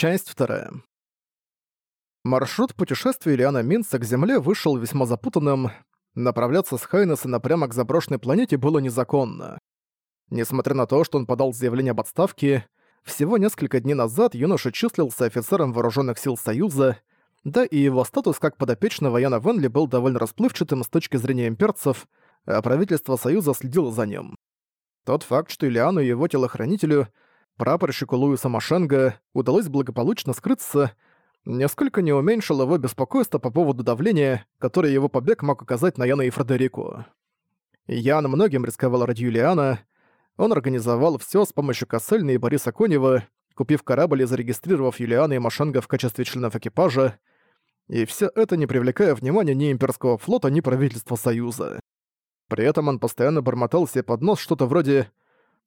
Часть вторая. Маршрут путешествия Ильяна Минца к Земле вышел весьма запутанным. Направляться с Хайнеса напрямик к заброшенной планете было незаконно. Несмотря на то, что он подал заявление об отставке, всего несколько дней назад юноша числился офицером вооруженных сил Союза, да и его статус как подопечного Яна Венли был довольно расплывчатым с точки зрения имперцев, а правительство Союза следило за ним. Тот факт, что Ильяну и его телохранителю, прапорщику Луиса Машенга, удалось благополучно скрыться, несколько не уменьшил его беспокойство по поводу давления, которое его побег мог оказать на Яна и Фредерику. Ян многим рисковал ради Юлиана, он организовал все с помощью Кассельна и Бориса Конева, купив корабль и зарегистрировав Юлиана и Машенга в качестве членов экипажа, и все это не привлекая внимания ни имперского флота, ни правительства Союза. При этом он постоянно бормотал себе под нос что-то вроде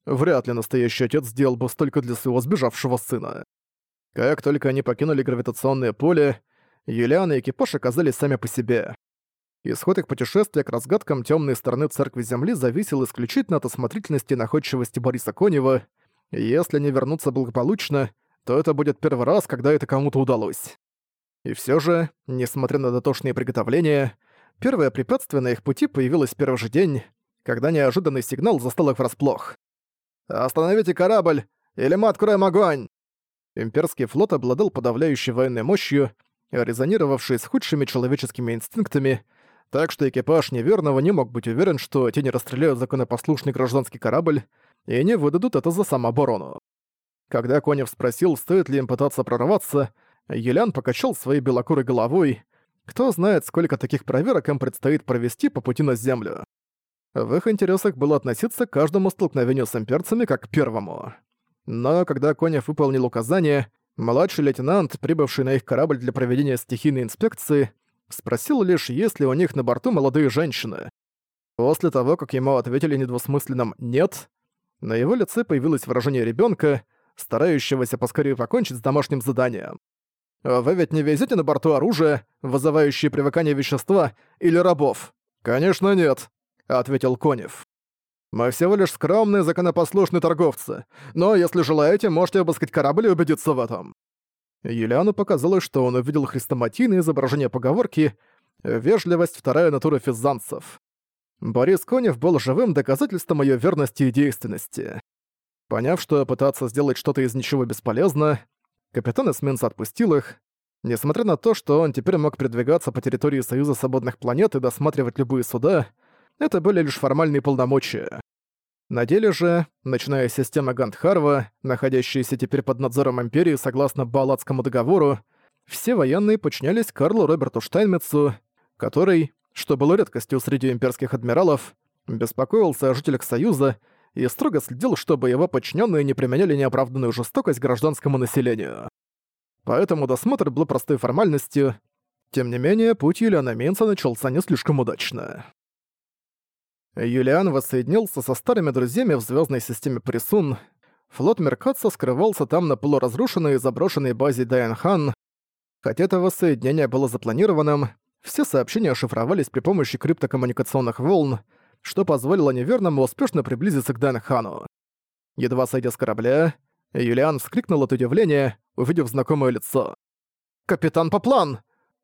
«Вряд ли настоящий отец сделал бы столько для своего сбежавшего сына». Как только они покинули гравитационное поле, Юлиан и экипаж оказались сами по себе. Исход их путешествия к разгадкам темной стороны Церкви Земли зависел исключительно от осмотрительности и находчивости Бориса Конева. если они вернутся благополучно, то это будет первый раз, когда это кому-то удалось. И все же, несмотря на дотошные приготовления, первое препятствие на их пути появилось в первый же день, когда неожиданный сигнал застал их врасплох. «Остановите корабль, или мы откроем огонь!» Имперский флот обладал подавляющей военной мощью, резонировавшей с худшими человеческими инстинктами, так что экипаж неверного не мог быть уверен, что те не расстреляют законопослушный гражданский корабль и не выдадут это за самооборону. Когда Конев спросил, стоит ли им пытаться прорваться, Елян покачал своей белокурой головой. Кто знает, сколько таких проверок им предстоит провести по пути на Землю. В их интересах было относиться к каждому столкновению с имперцами как к первому. Но когда Конев выполнил указание, младший лейтенант, прибывший на их корабль для проведения стихийной инспекции, Спросил лишь, есть ли у них на борту молодые женщины. После того, как ему ответили недвусмысленным «нет», на его лице появилось выражение ребенка, старающегося поскорее покончить с домашним заданием. «Вы ведь не везете на борту оружие, вызывающее привыкание вещества или рабов?» «Конечно нет», — ответил Конев. «Мы всего лишь скромные, законопослушные торговцы, но если желаете, можете обыскать корабль и убедиться в этом». Юлиану показалось, что он увидел хрестоматийное изображение поговорки «Вежливость – вторая натура физанцев». Борис Конев был живым доказательством ее верности и действенности. Поняв, что пытаться сделать что-то из ничего бесполезно, капитан эсминца отпустил их. Несмотря на то, что он теперь мог передвигаться по территории Союза Свободных Планет и досматривать любые суда, это были лишь формальные полномочия. На деле же, начиная с системы Гандхарва, находящейся теперь под надзором Империи согласно Балатскому договору, все военные подчинялись Карлу Роберту Штайнмитцу, который, что было редкостью среди имперских адмиралов, беспокоился о жителях Союза и строго следил, чтобы его подчиненные не применяли неоправданную жестокость гражданскому населению. Поэтому досмотр был простой формальностью. Тем не менее, путь Юлиана Минца начался не слишком удачно. Юлиан воссоединился со старыми друзьями в звездной системе Присун. Флот Меркатса скрывался там на полуразрушенной и заброшенной базе Дайанхан. Хотя это воссоединение было запланированным, все сообщения шифровались при помощи криптокоммуникационных волн, что позволило неверному успешно приблизиться к Дайанхану. Едва сойдя с корабля, Юлиан вскрикнул от удивления, увидев знакомое лицо. «Капитан Поплан!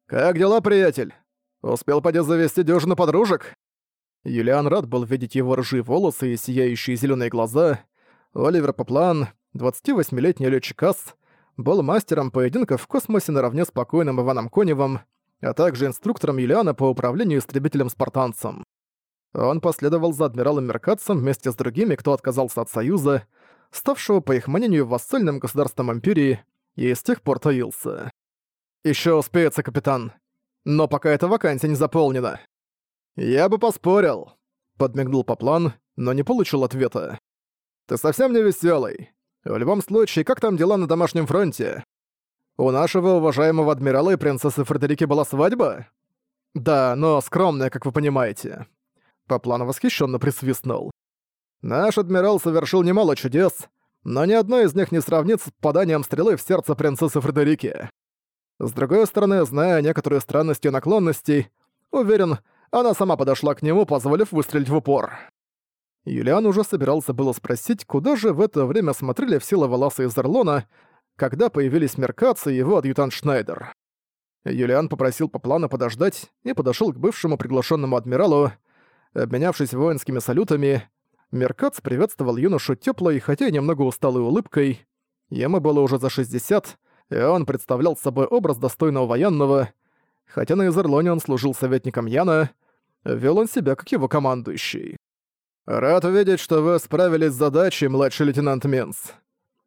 Как дела, приятель? Успел поди завести дюжину подружек?» Юлиан рад был видеть его рыжие волосы и сияющие зеленые глаза. Оливер Поплан, 28-летний летчик ас, был мастером поединков в космосе наравне с покойным Иваном Коневым, а также инструктором Юлиана по управлению истребителем-спартанцем. Он последовал за адмиралом Меркатцем вместе с другими, кто отказался от Союза, ставшего, по их мнению, вассальным государством Империи, и с тех пор таился. «Ещё успеется, капитан. Но пока эта вакансия не заполнена. «Я бы поспорил», — подмигнул Поплан, но не получил ответа. «Ты совсем не веселый. В любом случае, как там дела на домашнем фронте? У нашего уважаемого адмирала и принцессы Фредерики была свадьба?» «Да, но скромная, как вы понимаете». Поплан восхищенно присвистнул. «Наш адмирал совершил немало чудес, но ни одно из них не сравнится с попаданием стрелы в сердце принцессы Фредерики. С другой стороны, зная некоторые странности и наклонности, уверен, она сама подошла к нему, позволив выстрелить в упор. Юлиан уже собирался было спросить, куда же в это время смотрели все лавеласы из Орлона, когда появились Меркац и его адъютант Шнайдер. Юлиан попросил по плану подождать и подошел к бывшему приглашенному адмиралу. Обменявшись воинскими салютами, Меркац приветствовал юношу теплой, хотя и немного усталой улыбкой. Ему было уже за 60, и он представлял собой образ достойного военного. Хотя на Изерлоне он служил советником Яна, вел он себя как его командующий. «Рад видеть, что вы справились с задачей, младший лейтенант Минс.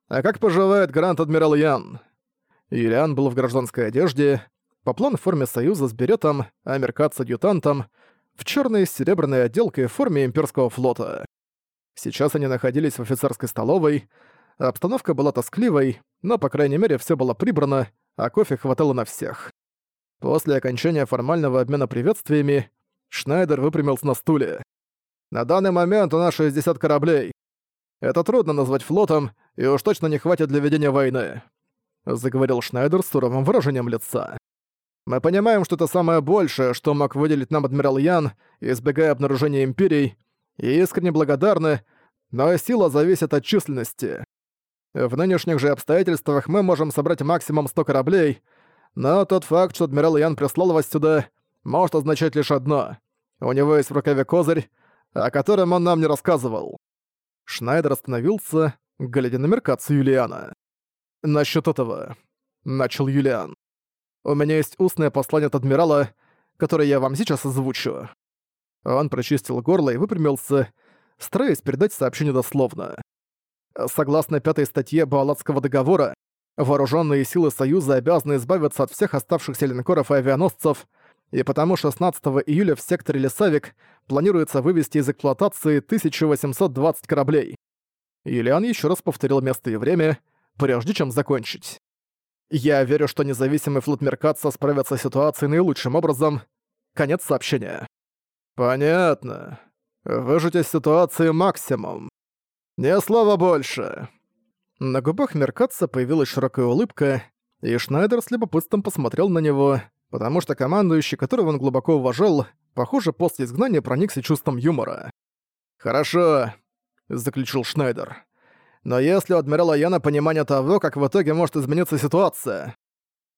А как поживает Гранд-адмирал Ян?» Юлиан был в гражданской одежде, по плану в форме союза с беретом, а с адъютантом, в черной с серебряной отделкой в форме имперского флота. Сейчас они находились в офицерской столовой, обстановка была тоскливой, но, по крайней мере, все было прибрано, а кофе хватало на всех. После окончания формального обмена приветствиями Шнайдер выпрямился на стуле. На данный момент у нас 60 кораблей. Это трудно назвать флотом, и уж точно не хватит для ведения войны», — заговорил Шнайдер с суровым выражением лица. «Мы понимаем, что это самое большее, что мог выделить нам адмирал Ян, избегая обнаружения Империй, и искренне благодарны, но сила зависит от численности. В нынешних же обстоятельствах мы можем собрать максимум 100 кораблей, но тот факт, что адмирал Ян прислал вас сюда, может означать лишь одно. У него есть в рукаве козырь, о котором он нам не рассказывал. Шнайдер остановился, глядя на меркацию Юлиана. «Насчёт этого...» — начал Юлиан. «У меня есть устное послание от адмирала, которое я вам сейчас озвучу». Он прочистил горло и выпрямился, стараясь передать сообщение дословно. Согласно пятой статье Буалатского договора, вооруженные силы Союза обязаны избавиться от всех оставшихся линкоров и авианосцев, и потому 16 июля в секторе Лесавик планируется вывести из эксплуатации 1820 кораблей. Юлиан еще раз повторил место и время, прежде чем закончить. Я верю, что независимый флот Меркатса справится с ситуацией наилучшим образом. Конец сообщения. Понятно. Выжить из ситуации максимум. Не слова больше. На губах Меркатца появилась широкая улыбка, и Шнайдер с любопытством посмотрел на него, потому что командующий, которого он глубоко уважал, похоже, после изгнания проникся чувством юмора. «Хорошо», — заключил Шнайдер. «Но если у адмирала Яна понимание того, как в итоге может измениться ситуация...»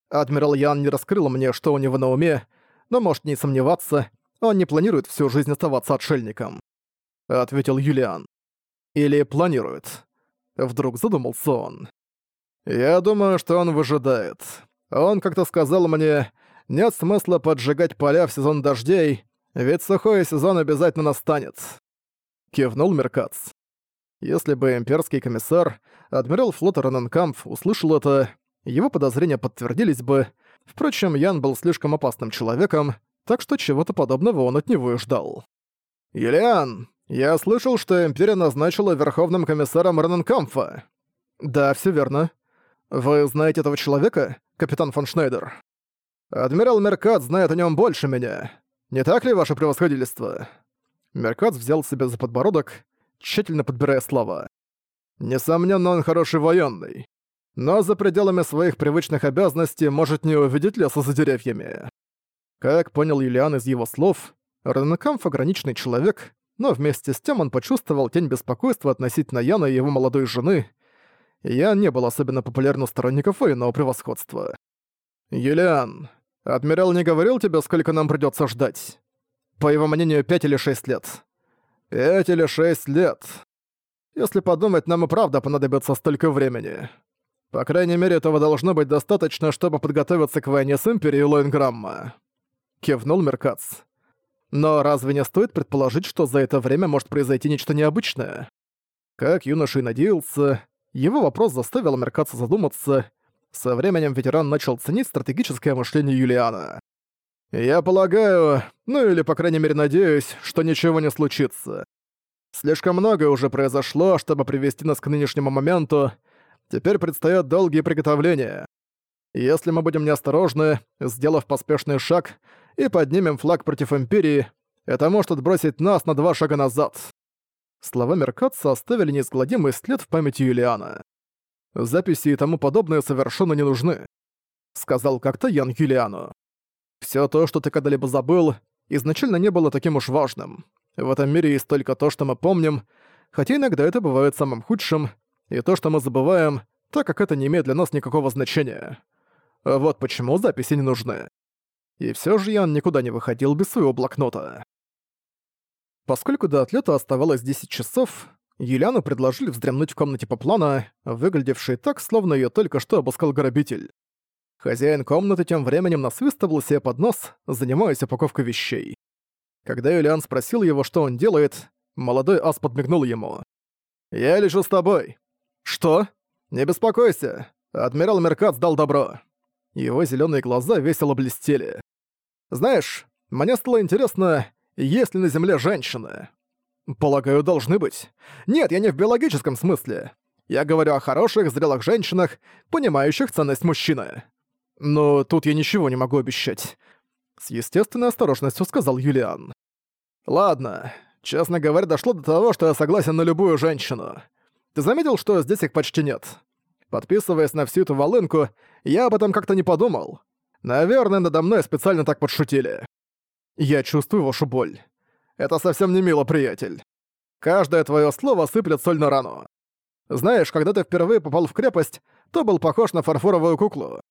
Адмирал Ян не раскрыл мне, что у него на уме, но может не сомневаться, он не планирует всю жизнь оставаться отшельником. Ответил Юлиан. Или планирует. Вдруг задумался он. Я думаю, что он выжидает. Он как-то сказал мне, нет смысла поджигать поля в сезон дождей, ведь сухой сезон обязательно настанет. Кивнул Меркац. Если бы имперский комиссар, адмирал флота Раненкамп, услышал это, его подозрения подтвердились бы. Впрочем, Ян был слишком опасным человеком, так что чего-то подобного он от него и ждал. «Юлиан, я слышал, что Империя назначила Верховным комиссаром Раненкампфа». «Да, все верно. Вы знаете этого человека, капитан фон Шнайдер?» Адмирал Меркат знает о нем больше меня. Не так ли, ваше превосходительство?» Меркат взял себя за подбородок, тщательно подбирая слова. «Несомненно, он хороший военный. Но за пределами своих привычных обязанностей может не увидеть леса за деревьями». Как понял Юлиан из его слов, Ренекамф ограниченный человек, но вместе с тем он почувствовал тень беспокойства относительно Яна и его молодой жены. Ян не был особенно популярен у сторонников военного превосходства. «Юлиан, Адмирал не говорил тебе, сколько нам придётся ждать? По его мнению, пять или шесть лет. Пять или шесть лет. Если подумать, нам и правда понадобится столько времени. По крайней мере, этого должно быть достаточно, чтобы подготовиться к войне с Империей Лоинграмма. Кивнул Меркац. Но разве не стоит предположить, что за это время может произойти нечто необычное? Как юноша и надеялся, его вопрос заставил Меркаца задуматься, со временем ветеран начал ценить стратегическое мышление Юлиана. «Я полагаю, ну или по крайней мере надеюсь, что ничего не случится. Слишком многое уже произошло, чтобы привести нас к нынешнему моменту. Теперь предстоят долгие приготовления. Если мы будем неосторожны, сделав поспешный шаг, и поднимем флаг против Империи, это может отбросить нас на два шага назад». Слова Меркатца оставили неизгладимый след в памяти Юлиана. Записи и тому подобное совершенно не нужны», — сказал как-то Ян Юлиану. «Всё то, что ты когда-либо забыл, изначально не было таким уж важным. В этом мире есть только то, что мы помним, хотя иногда это бывает самым худшим, и то, что мы забываем, так как это не имеет для нас никакого значения. Вот почему записи не нужны. И все же Ян никуда не выходил без своего блокнота. Поскольку до отлета оставалось 10 часов, Юлиану предложили вздремнуть в комнате по плану, выглядевшей так, словно ее только что обыскал грабитель. Хозяин комнаты тем временем насвистывал себе под нос, занимаясь упаковкой вещей. Когда Юлиан спросил его, что он делает, молодой ас подмигнул ему. «Я лежу с тобой». «Что?» «Не беспокойся. Адмирал Меркат дал добро». Его зеленые глаза весело блестели. «Знаешь, мне стало интересно, есть ли на Земле женщины?» «Полагаю, должны быть. Нет, я не в биологическом смысле. Я говорю о хороших, зрелых женщинах, понимающих ценность мужчины. Но тут я ничего не могу обещать. С естественной осторожностью сказал Юлиан. «Ладно. Честно говоря, дошло до того, что я согласен на любую женщину. Ты заметил, что здесь их почти нет? Подписываясь на всю эту волынку, я об этом как-то не подумал. Наверное, надо мной специально так подшутили. Я чувствую вашу боль. Это совсем не мило, приятель. Каждое твое слово сыплет соль на рану. Знаешь, когда ты впервые попал в крепость, то был похож на фарфоровую куклу.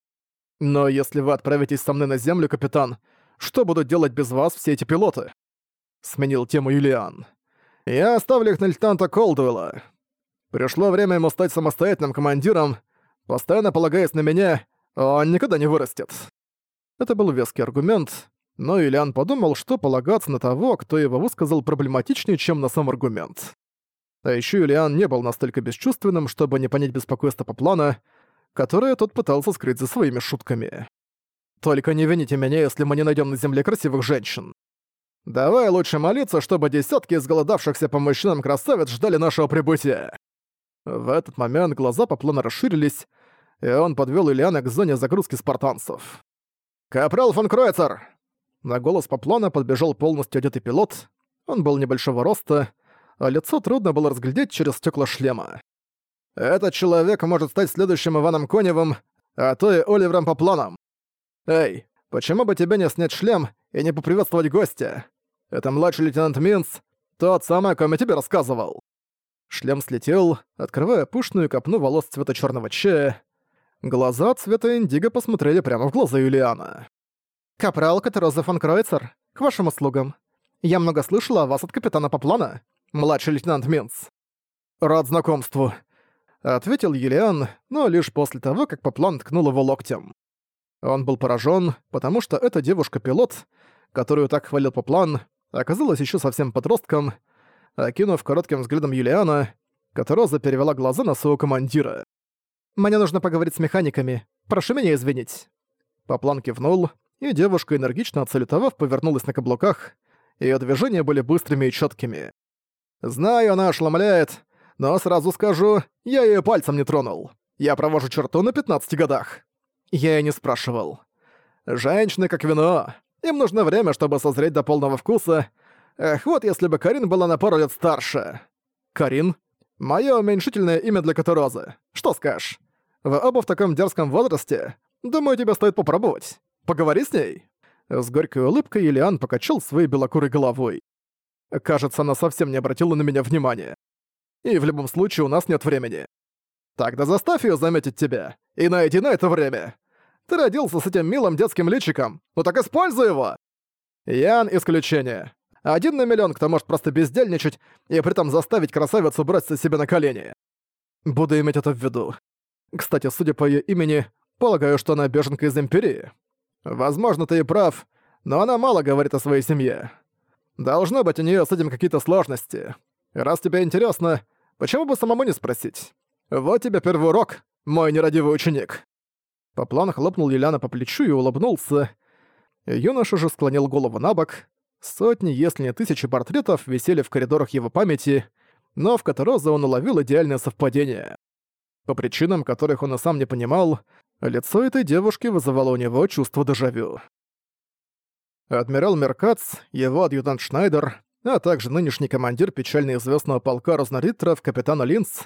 Но если вы отправитесь со мной на землю, капитан, что будут делать без вас все эти пилоты?» Сменил тему Юлиан. «Я оставлю их на лейтенанта Колдуэлла. Пришло время ему стать самостоятельным командиром. Постоянно полагаясь на меня, он никогда не вырастет». Это был веский аргумент, но Юлиан подумал, что полагаться на того, кто его высказал проблематичнее, чем на сам аргумент. А ещё Юлиан не был настолько бесчувственным, чтобы не понять беспокойство по плану, которое тот пытался скрыть за своими шутками. Только не вините меня, если мы не найдем на земле красивых женщин. Давай лучше молиться, чтобы десятки изголодавшихся по мужчинам красавиц ждали нашего прибытия. В этот момент глаза Поплана расширились, и он подвел Ильяна к зоне загрузки спартанцев. «Капрал фон Кройцер!» На голос Поплана подбежал полностью одетый пилот. Он был небольшого роста, а лицо трудно было разглядеть через стекла шлема. «Этот человек может стать следующим Иваном Коневым, а то и Оливером Попланом. «Эй, почему бы тебе не снять шлем и не поприветствовать гостя? Это младший лейтенант Минц, тот самый, о ком я тебе рассказывал». Шлем слетел, открывая пышную копну волос цвета черного чая. Глаза цвета индиго посмотрели прямо в глаза Юлиана. «Капрал Катероза фон Кройцер, к вашим услугам. Я много слышала о вас от капитана Поплана, младший лейтенант Минц». «Рад знакомству», — ответил Юлиан, но лишь после того, как Поплан ткнул его локтем. Он был поражен, потому что эта девушка-пилот, которую так хвалил Поплан, оказалась еще совсем подростком, окинув коротким взглядом Юлиана, которая перевела глаза на своего командира. «Мне нужно поговорить с механиками. Прошу меня извинить». Поплан кивнул, и девушка, энергично отсалютовав, повернулась на каблуках. Её движения были быстрыми и чёткими. «Знаю, она ошеломляет, но сразу скажу, я её пальцем не тронул. Я провожу черту на 15 годах». Я и не спрашивал. Женщины как вино. Им нужно время, чтобы созреть до полного вкуса. Эх, вот если бы Карин была на пару лет старше. Карин? Моё уменьшительное имя для Катурозы. Что скажешь? Вы оба в таком дерзком возрасте. Думаю, тебе стоит попробовать. Поговори с ней. С горькой улыбкой Ильян покачал своей белокурой головой. Кажется, она совсем не обратила на меня внимания. И в любом случае у нас нет времени. Тогда заставь её заметить тебя. И найди на это время. Ты родился с этим милым детским личиком, ну так используй его!» Ян — исключение. Один на миллион, кто может просто бездельничать и при этом заставить красавицу броситься себе на колени. Буду иметь это в виду. Кстати, судя по ее имени, полагаю, что она беженка из Империи. Возможно, ты и прав, но она мало говорит о своей семье. Должно быть у нее с этим какие-то сложности. Раз тебе интересно, почему бы самому не спросить? Вот тебе первый урок, мой нерадивый ученик. Поплан хлопнул Лиляна по плечу и улыбнулся. Юноша же склонил голову на бок. Сотни, если не тысячи портретов висели в коридорах его памяти, но в Катароза он уловил идеальное совпадение. По причинам, которых он и сам не понимал, лицо этой девушки вызывало у него чувство дежавю. Адмирал Меркац, его адъютант Шнайдер, а также нынешний командир печально известного полка Рознориттеров капитана Линц,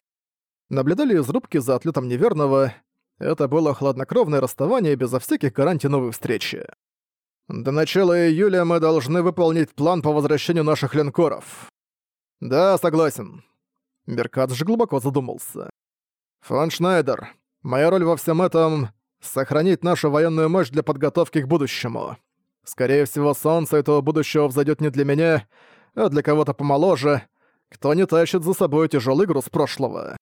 наблюдали из рубки за отлетом неверного, это было хладнокровное расставание безо всяких гарантий новой встречи. До начала июля мы должны выполнить план по возвращению наших линкоров. Да, согласен. Меркадж глубоко задумался. Фон Шнайдер, Моя роль во всем этом — сохранить нашу военную мощь для подготовки к будущему. Скорее всего, солнце этого будущего взойдет не для меня, а для кого-то помоложе, кто не тащит за собой тяжелый груз прошлого.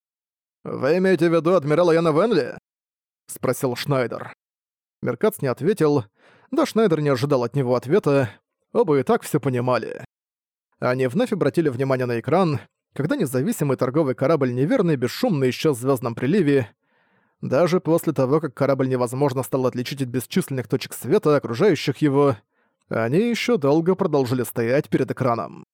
«Вы имеете в виду адмирала Яна Венли?» — спросил Шнайдер. Меркац не ответил, да Шнайдер не ожидал от него ответа, оба и так все понимали. Они вновь обратили внимание на экран, когда независимый торговый корабль неверный бесшумно исчез в звездном приливе, даже после того, как корабль невозможно стало отличить от бесчисленных точек света, окружающих его, они еще долго продолжили стоять перед экраном.